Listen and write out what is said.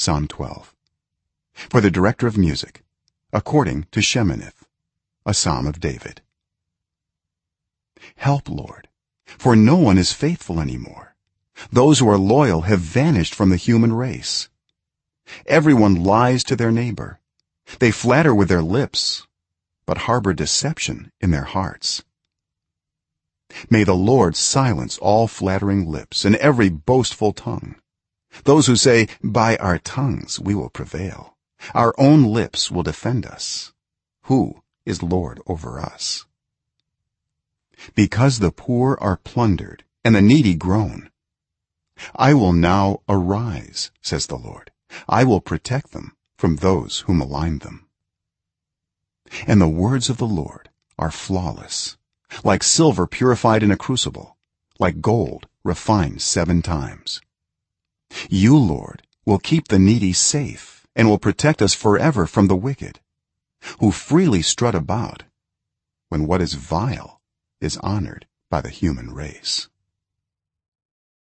psalm 12 for the director of music according to sheminith a psalm of david. Help lord for no one is faithful any more those who are loyal have vanished from the human race. Everyone lies to their neighbor. They flatter with their lips but harbor deception in their hearts. May the lord silence all flattering lips and every boastful tongue those who say by our tongues we will prevail. Our own lips will defend us. Who is lord over us? Because the poor are plundered and the needy groan i will now arise says the lord. I will protect them from those who malign them. And the words of the lord are flawless like silver purified in a crucible like gold refined 7 times you lord will keep the needy safe and will protect us forever from the wicked who freely strut about when what is vile is honored by the human race